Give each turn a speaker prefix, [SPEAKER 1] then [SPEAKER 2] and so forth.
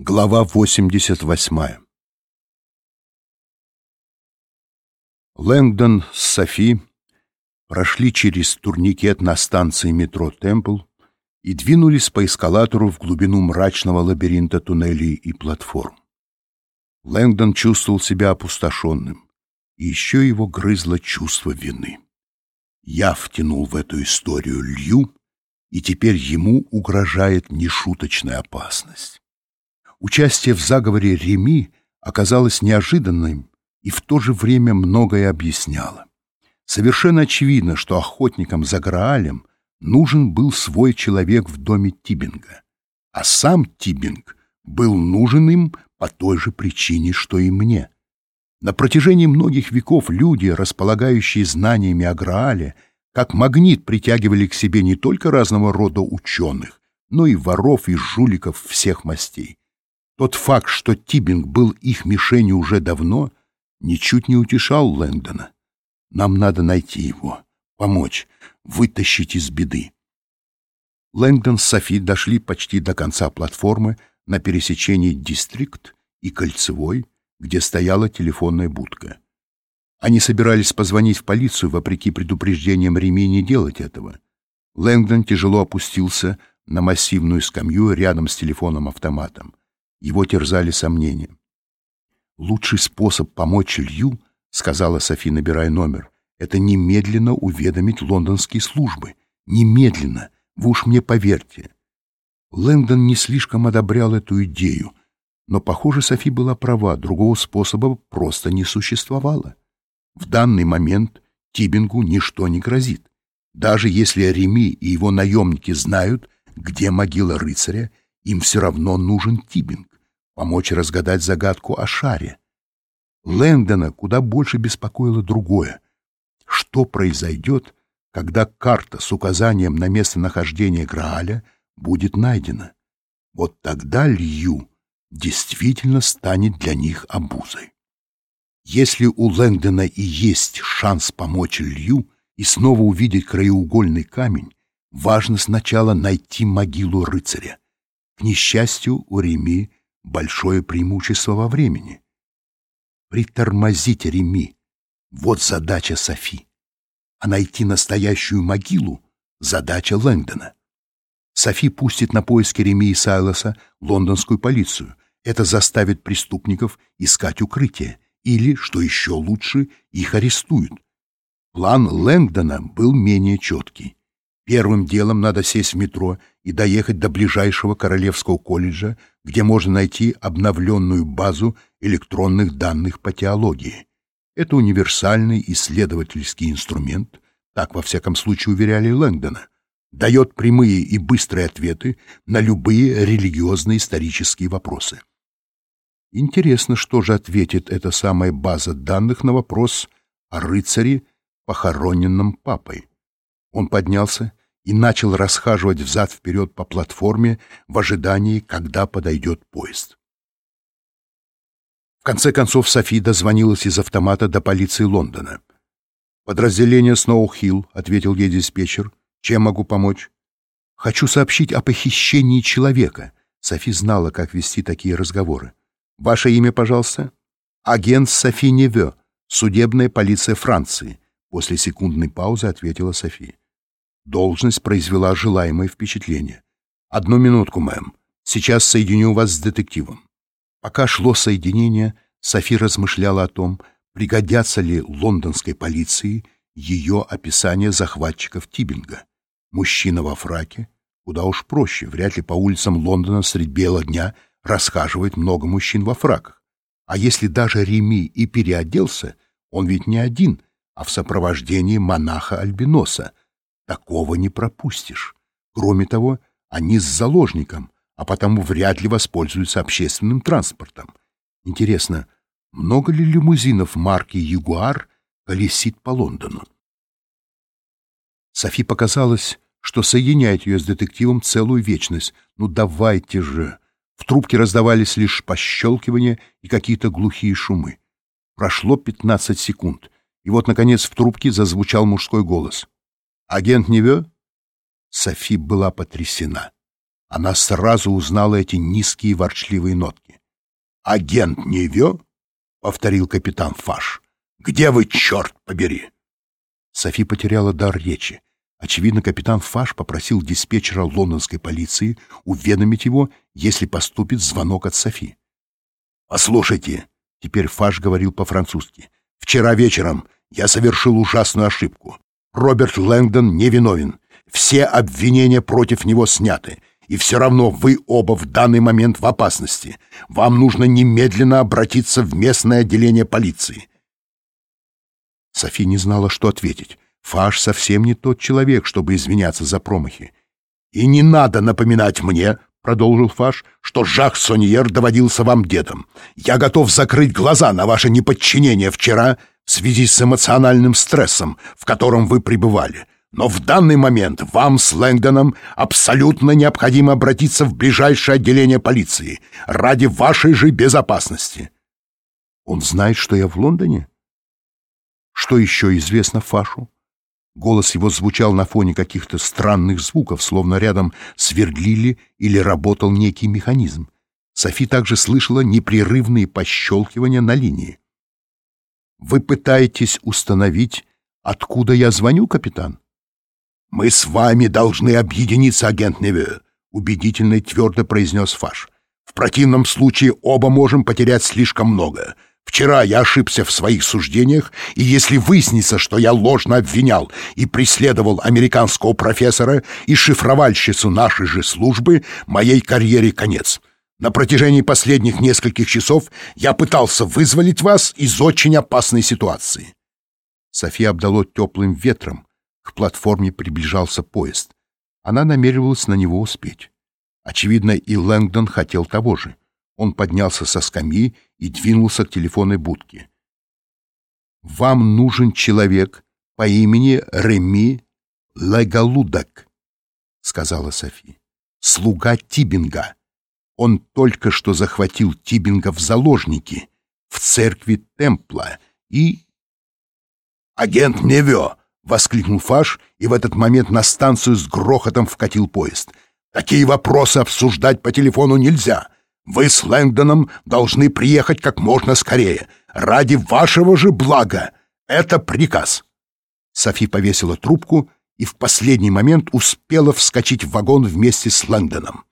[SPEAKER 1] Глава 88 Лэнгдон с Софи прошли через турникет на станции метро «Темпл» и двинулись по эскалатору в глубину мрачного лабиринта туннелей и платформ. Лэнгдон чувствовал себя опустошенным, и еще его грызло чувство вины. Я втянул в эту историю Лью, и теперь ему угрожает нешуточная опасность. Участие в заговоре Реми оказалось неожиданным и в то же время многое объясняло. Совершенно очевидно, что охотникам за Граалем нужен был свой человек в доме Тибинга, а сам Тибинг был нужен им по той же причине, что и мне. На протяжении многих веков люди, располагающие знаниями о Граале, как магнит притягивали к себе не только разного рода ученых, но и воров и жуликов всех мастей. Тот факт, что Тибинг был их мишенью уже давно, ничуть не утешал Лэндона. Нам надо найти его, помочь, вытащить из беды. Лэнгдон с Софи дошли почти до конца платформы на пересечении Дистрикт и Кольцевой, где стояла телефонная будка. Они собирались позвонить в полицию, вопреки предупреждениям Реми не делать этого. Лэнгдон тяжело опустился на массивную скамью рядом с телефоном-автоматом. Его терзали сомнения. «Лучший способ помочь Илью, — сказала Софи, набирая номер, — это немедленно уведомить лондонские службы. Немедленно! Вы уж мне поверьте!» Лэндон не слишком одобрял эту идею, но, похоже, Софи была права, другого способа просто не существовало. В данный момент Тибингу ничто не грозит. Даже если Реми и его наемники знают, где могила рыцаря, им все равно нужен Тибинг, помочь разгадать загадку о шаре. Лэндона куда больше беспокоило другое. Что произойдет, когда карта с указанием на местонахождение Грааля будет найдена? Вот тогда Лью действительно станет для них обузой. Если у Лэндона и есть шанс помочь Лью и снова увидеть краеугольный камень, важно сначала найти могилу рыцаря. К несчастью, у Реми большое преимущество во времени. Притормозить Реми — вот задача Софи. А найти настоящую могилу — задача Лэнгдона. Софи пустит на поиски Реми и Сайлоса лондонскую полицию. Это заставит преступников искать укрытие. Или, что еще лучше, их арестуют. План Лэнгдона был менее четкий. Первым делом надо сесть в метро и доехать до ближайшего Королевского колледжа, где можно найти обновленную базу электронных данных по теологии. Это универсальный исследовательский инструмент, так во всяком случае уверяли Лэнгдона, дает прямые и быстрые ответы на любые религиозные исторические вопросы. Интересно, что же ответит эта самая база данных на вопрос о рыцаре, похороненном папой. Он поднялся и начал расхаживать взад-вперед по платформе в ожидании, когда подойдет поезд. В конце концов Софи дозвонилась из автомата до полиции Лондона. «Подразделение Сноу-Хилл», — ответил ей диспетчер. «Чем могу помочь?» «Хочу сообщить о похищении человека». Софи знала, как вести такие разговоры. «Ваше имя, пожалуйста?» «Агент Софи Неве, судебная полиция Франции», — после секундной паузы ответила Софи. Должность произвела желаемое впечатление. «Одну минутку, мэм. Сейчас соединю вас с детективом». Пока шло соединение, Софи размышляла о том, пригодятся ли лондонской полиции ее описание захватчиков Тибинга. Мужчина во фраке, куда уж проще, вряд ли по улицам Лондона средь бела дня расхаживает много мужчин во фраках. А если даже Реми и переоделся, он ведь не один, а в сопровождении монаха-альбиноса — Такого не пропустишь. Кроме того, они с заложником, а потому вряд ли воспользуются общественным транспортом. Интересно, много ли лимузинов марки «Ягуар» колесит по Лондону? Софи показалось, что соединяет ее с детективом целую вечность. Ну давайте же! В трубке раздавались лишь пощелкивания и какие-то глухие шумы. Прошло пятнадцать секунд, и вот, наконец, в трубке зазвучал мужской голос. Агент Неве? Софи была потрясена. Она сразу узнала эти низкие ворчливые нотки. «Агент Невё?» — повторил капитан Фаш. «Где вы, черт побери?» Софи потеряла дар речи. Очевидно, капитан Фаш попросил диспетчера лондонской полиции уведомить его, если поступит звонок от Софи. «Послушайте», — теперь Фаш говорил по-французски, «вчера вечером я совершил ужасную ошибку. Роберт Лэнгдон невиновен. Все обвинения против него сняты. И все равно вы оба в данный момент в опасности. Вам нужно немедленно обратиться в местное отделение полиции». Софи не знала, что ответить. Фаш совсем не тот человек, чтобы извиняться за промахи. «И не надо напоминать мне, — продолжил Фаш, — что Жак Соньер доводился вам дедом. Я готов закрыть глаза на ваше неподчинение вчера в связи с эмоциональным стрессом, в котором вы пребывали. Но в данный момент вам с Лэнгдоном абсолютно необходимо обратиться в ближайшее отделение полиции ради вашей же безопасности». «Он знает, что я в Лондоне?» «Что еще известно Фашу?» Голос его звучал на фоне каких-то странных звуков, словно рядом свердлили или работал некий механизм. Софи также слышала непрерывные пощелкивания на линии. «Вы пытаетесь установить, откуда я звоню, капитан?» «Мы с вами должны объединиться, агент Неве», — убедительно и твердо произнес Фаш. «В противном случае оба можем потерять слишком много. Вчера я ошибся в своих суждениях, и если выяснится, что я ложно обвинял и преследовал американского профессора и шифровальщицу нашей же службы, моей карьере конец. На протяжении последних нескольких часов я пытался вызволить вас из очень опасной ситуации». София обдало теплым ветром. К платформе приближался поезд. Она намеревалась на него успеть. Очевидно, и Лэнгдон хотел того же. Он поднялся со скамьи и двинулся к телефонной будке. «Вам нужен человек по имени Реми Легалудак», — сказала Софи. «Слуга Тибинга. Он только что захватил Тибинга в заложники в церкви Темпла и...» «Агент Невё!» — воскликнул Фаш, и в этот момент на станцию с грохотом вкатил поезд. «Такие вопросы обсуждать по телефону нельзя!» Вы с Лэнгдоном должны приехать как можно скорее. Ради вашего же блага. Это приказ». Софи повесила трубку и в последний момент успела вскочить в вагон вместе с Лэнгдоном.